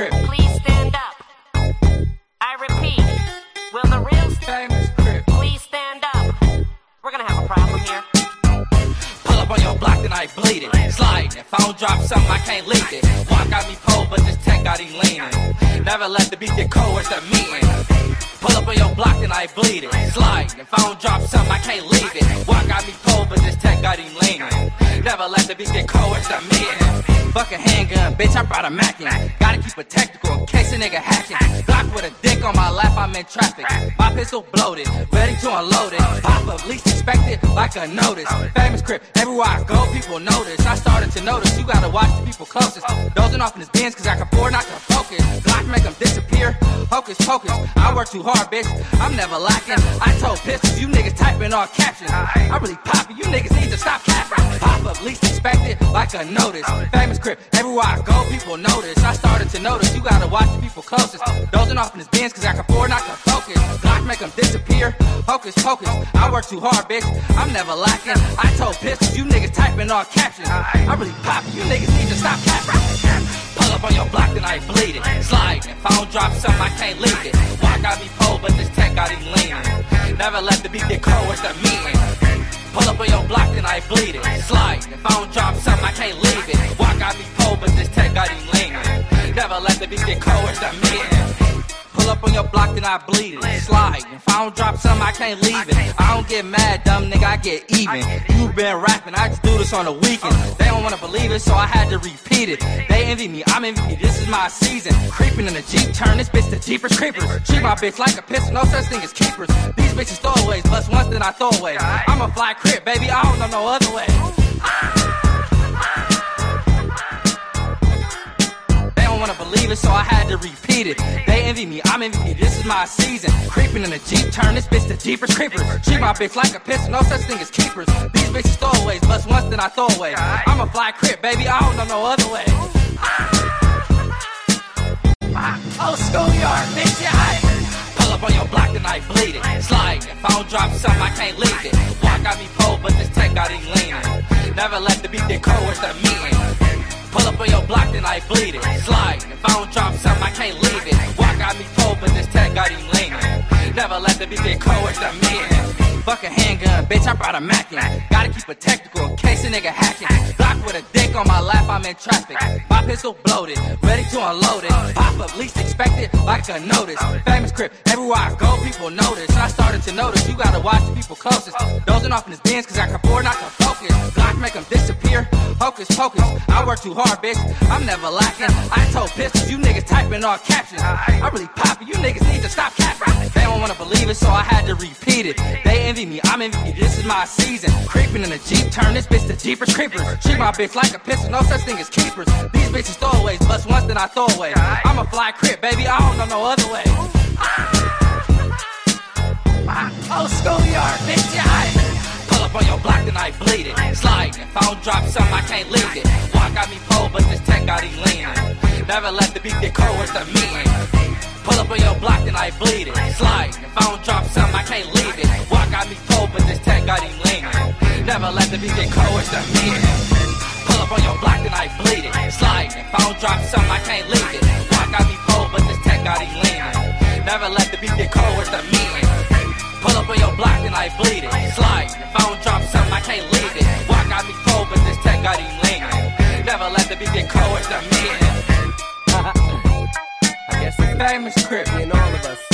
crip. Please stand up. I repeat, will the real Famous crip. please stand up? We're gonna have a problem here. Pull up on your block and I bleed it. Slide. If I don't drop something, I can't leave it. Walk got me pulled, but this tech got him leaning. Never let the beat get cold with the meeting. Pull up on your block and I bleed it. Slide. If I don't drop something, I can't leave it. Walk got me pulled, but this tech got him leaning. Never let the beat get cold with the meeting. Fuck a handgun, bitch, I brought a Mac in. Gotta keep it technical in case a nigga hacking. Glock with a dick on my lap, I'm in traffic. My pistol bloated, ready to unload it. Pop up, least expected, like a notice. Famous crip, everywhere I go, people notice. I started to notice, you gotta watch the people closest. Dozing off in his bins, cause I can afford not to focus. Glock make them disappear, hocus pocus. I work too hard, bitch, I'm never lacking. I told pistols, you niggas typing all captions. I really pop it, you niggas need to stop capping. Least expected, like a notice. Famous crip, everywhere I go, people notice. I started to notice, you gotta watch the people closest. Dozing off in his bins, cause I can afford not to focus. Glock make them disappear, hocus pocus. I work too hard, bitch, I'm never lacking. I told pistols, you niggas typing all captions. I really pop you niggas need to stop capping. Pull up on your block, then I bleed it. Slide. If I don't drop something, I can't leave it. Walk got me pulled, but this tech got him leaning. Never let the beat get cold with the meeting. Pull up on your I bleed it. Slide. If I don't drop something, I can't leave it. Walk got me I bleed it. Slide. If I don't drop something, I can't leave it. I don't get mad, dumb nigga, I get even. You been rapping, I just do this on the weekend. They don't wanna believe it, so I had to repeat it. They envy me, I'm envy this is my season. Creeping in the Jeep, turn this bitch to Jeepers Creepers. Treat my bitch like a pistol, no such thing as keepers. These bitches throwaways, bust once, then I throw away. I'm a fly crip, baby, I don't know no other way. They don't wanna believe it, so I had to repeat it. They envy me, I'm envy me, this is my season. Creeping in the Jeep, turn this bitch to Jeepers Creepers. Treat my bitch like a pistol, no such thing as keepers. These bitches throwaways, bust once, then I throw away. I'm a fly crip, baby, I don't know no other way. Ah! Old schoolyard, bitch, yeah. Pull up on your block, then I bleed it. Slide. If I don't drop something, I can't leave it. Walk got me pulled, but this tank got him leaning. Never let the beat get cold with the meeting. Pull up on your block, then I bleed it. Slide. If I don't I can't leave it. Walk got me cold, but this tech got him leaning. Never let the beat get cold with the meeting. Fuck a handgun, bitch, I brought a Mac in. Gotta keep it technical in case a nigga hacking. Glock with a dick on my lap, I'm in traffic. My pistol bloated, ready to unload it. Pop up, least expected, like a notice. Famous crip, everywhere I go, people notice. I started to notice, you gotta watch the people closest. Dozing off in his bins, cause I can afford not to focus. Glock make them disappear, hocus pocus. I work too hard, bitch, I'm never lacking. I told pistols, you niggas typing all captions. I really pop you niggas need to stop capping. They don't wanna believe it, so I had to repeat it. They envy me, I'm envy this is my season. Creeping in the Jeep, turn this bitch to Jeepers Creepers. Treat my bitch like a pistol, no such thing as keepers. These bitches throwaways, bust once, then I throw away. I'm a fly crip, baby, I don't know no other way. Old schoolyard, bitch, yeah. Pull up on your block, then I bleed it. Slide. If I don't drop something, I can't leave it. Walk got me pulled, but this tech got him leaning. Never let the beat get cold with the meeting. Pull up on your block, then I bleed it. Slide. If I don't drop something, I can't leave it. Walk got me pulled, but this tech got him leaning. Never let the beat get cold with the meeting. I don't drop something, I can't leave it. Got me but this tech got him leaning. Never let the beat get cold with the meeting. Pull up on your block, then I bleed it. Slide. Drop something, I can't leave it. Walk got me cold, but this tech got him leaning. Never let the beat get cold with the meeting. I guess it's famous crip in all of us.